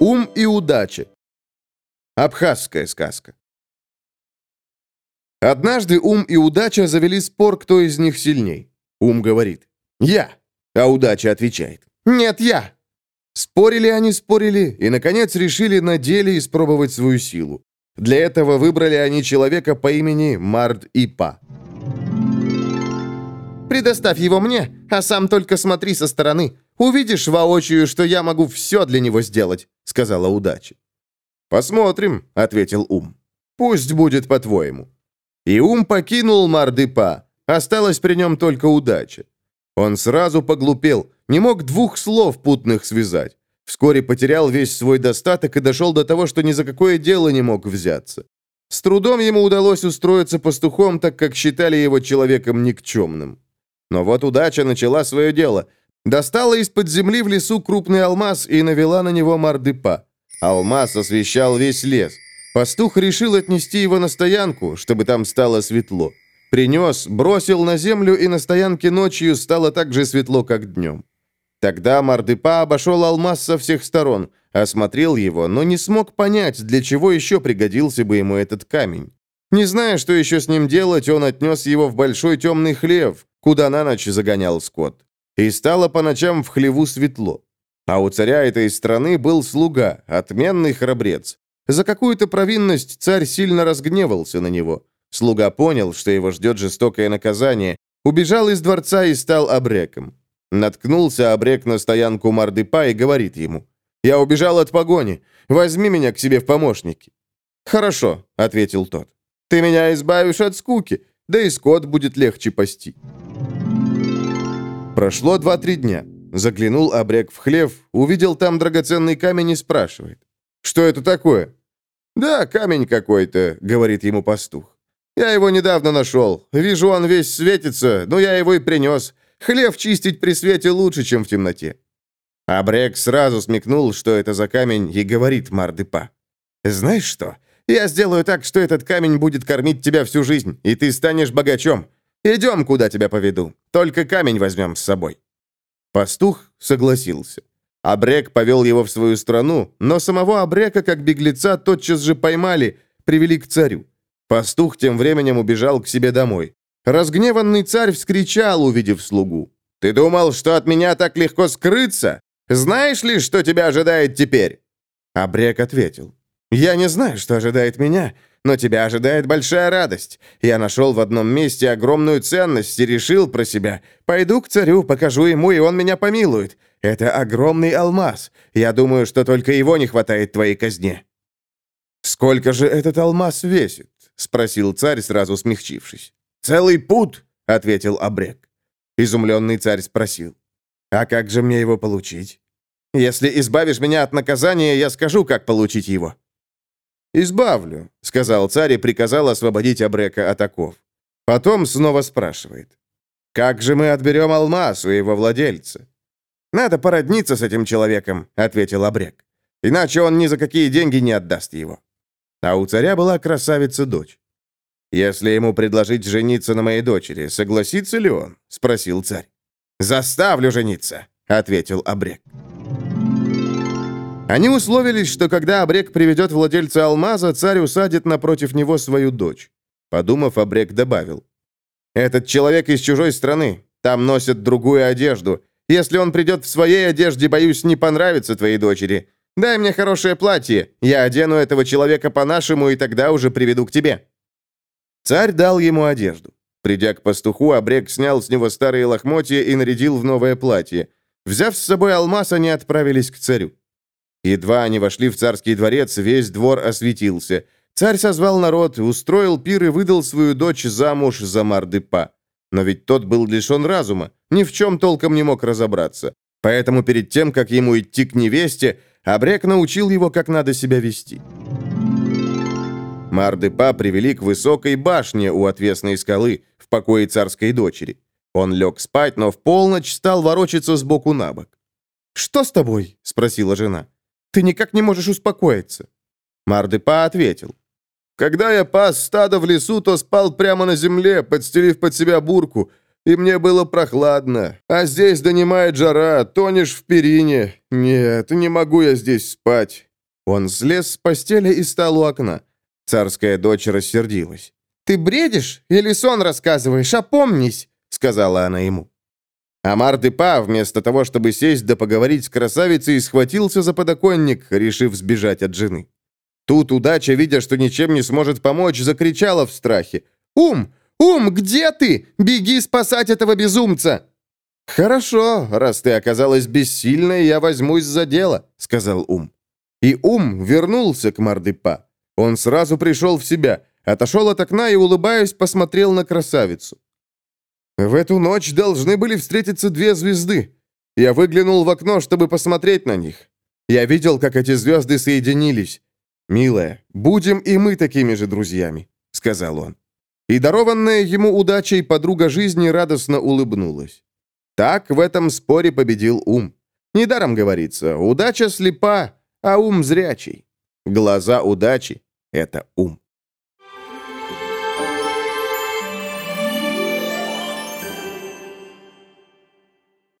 Ум и удача. Абхазская сказка. Однажды Ум и Удача завели спор, кто из них сильней. Ум говорит «Я», а Удача отвечает «Нет, я». Спорили они, спорили, и, наконец, решили на деле испробовать свою силу. Для этого выбрали они человека по имени Мард Ипа. «Предоставь его мне, а сам только смотри со стороны. Увидишь воочию, что я могу все для него сделать», — сказала удача. «Посмотрим», — ответил Ум. «Пусть будет по-твоему». И Ум покинул Мардыпа. Осталась при нем только удача. Он сразу поглупел, не мог двух слов путных связать. Вскоре потерял весь свой достаток и дошел до того, что ни за какое дело не мог взяться. С трудом ему удалось устроиться пастухом, так как считали его человеком никчемным. Но вот удача начала свое дело. Достала из-под земли в лесу крупный алмаз и навела на него мордыпа. Алмаз освещал весь лес. Пастух решил отнести его на стоянку, чтобы там стало светло. Принес, бросил на землю, и на стоянке ночью стало так же светло, как днем. Тогда Мардыпа обошел алмаз со всех сторон, осмотрел его, но не смог понять, для чего еще пригодился бы ему этот камень. Не зная, что еще с ним делать, он отнес его в большой темный хлев, куда на ночь загонял скот. И стало по ночам в хлеву светло. А у царя этой страны был слуга, отменный храбрец. За какую-то провинность царь сильно разгневался на него. Слуга понял, что его ждет жестокое наказание, убежал из дворца и стал обреком. Наткнулся обрек на стоянку Мардыпа и говорит ему, «Я убежал от погони, возьми меня к себе в помощники». «Хорошо», — ответил тот, «ты меня избавишь от скуки, да и скот будет легче пасти». Прошло два-три дня. Заглянул обрек в хлев, увидел там драгоценный камень и спрашивает, «Что это такое?» «Да, камень какой-то», — говорит ему пастух. Я его недавно нашел. Вижу, он весь светится, но я его и принес. Хлев чистить при свете лучше, чем в темноте». Абрек сразу смекнул, что это за камень, и говорит Мардыпа. «Знаешь что? Я сделаю так, что этот камень будет кормить тебя всю жизнь, и ты станешь богачом. Идем, куда тебя поведу. Только камень возьмем с собой». Пастух согласился. Абрек повел его в свою страну, но самого Абрека, как беглеца, тотчас же поймали, привели к царю. Пастух тем временем убежал к себе домой. Разгневанный царь вскричал, увидев слугу. «Ты думал, что от меня так легко скрыться? Знаешь ли, что тебя ожидает теперь?» Абрек ответил. «Я не знаю, что ожидает меня, но тебя ожидает большая радость. Я нашел в одном месте огромную ценность и решил про себя. Пойду к царю, покажу ему, и он меня помилует. Это огромный алмаз. Я думаю, что только его не хватает твоей казне». «Сколько же этот алмаз весит?» — спросил царь, сразу смягчившись. «Целый пут!» — ответил Абрек. Изумленный царь спросил. «А как же мне его получить? Если избавишь меня от наказания, я скажу, как получить его». «Избавлю», — сказал царь и приказал освободить Абрека от оков. Потом снова спрашивает. «Как же мы отберем алмаз у его владельца?» «Надо породниться с этим человеком», — ответил Абрек. «Иначе он ни за какие деньги не отдаст его». А у царя была красавица-дочь. «Если ему предложить жениться на моей дочери, согласится ли он?» — спросил царь. «Заставлю жениться», — ответил Абрек. Они условились, что когда Абрек приведет владельца алмаза, царь усадит напротив него свою дочь. Подумав, Абрек добавил. «Этот человек из чужой страны. Там носят другую одежду. Если он придет в своей одежде, боюсь, не понравится твоей дочери. Дай мне хорошее платье, я одену этого человека по-нашему, и тогда уже приведу к тебе». Царь дал ему одежду. Придя к пастуху, Абрек снял с него старые лохмотья и нарядил в новое платье. Взяв с собой алмаз, они отправились к царю. Едва они вошли в царский дворец, весь двор осветился. Царь созвал народ, устроил пир и выдал свою дочь замуж за Мардыпа. Но ведь тот был лишен разума, ни в чем толком не мог разобраться. Поэтому перед тем, как ему идти к невесте, Абрек научил его, как надо себя вести. Мардыпа привели к высокой башне у отвесной скалы, в покое царской дочери. Он лег спать, но в полночь стал ворочаться с боку на бок. «Что с тобой?» — спросила жена. «Ты никак не можешь успокоиться». Мардыпа ответил. «Когда я пас стадо в лесу, то спал прямо на земле, подстелив под себя бурку. и мне было прохладно. А здесь донимает жара, тонешь в перине. Нет, не могу я здесь спать». Он слез с постели и стал у окна. Царская дочь рассердилась. «Ты бредишь или сон рассказываешь? Опомнись!» — сказала она ему. Амар Депа, вместо того, чтобы сесть да поговорить с красавицей, схватился за подоконник, решив сбежать от жены. Тут удача, видя, что ничем не сможет помочь, закричала в страхе. «Ум! Ум, где ты? Беги спасать этого безумца!» «Хорошо, раз ты оказалась бессильной, я возьмусь за дело», — сказал Ум. И Ум вернулся к Мардепа. Он сразу пришел в себя, отошел от окна и, улыбаясь, посмотрел на красавицу. В эту ночь должны были встретиться две звезды. Я выглянул в окно, чтобы посмотреть на них. Я видел, как эти звезды соединились. «Милая, будем и мы такими же друзьями», — сказал он. И дарованная ему удачей подруга жизни радостно улыбнулась. Так в этом споре победил ум. Недаром говорится, удача слепа, а ум зрячий. Глаза удачи — это ум.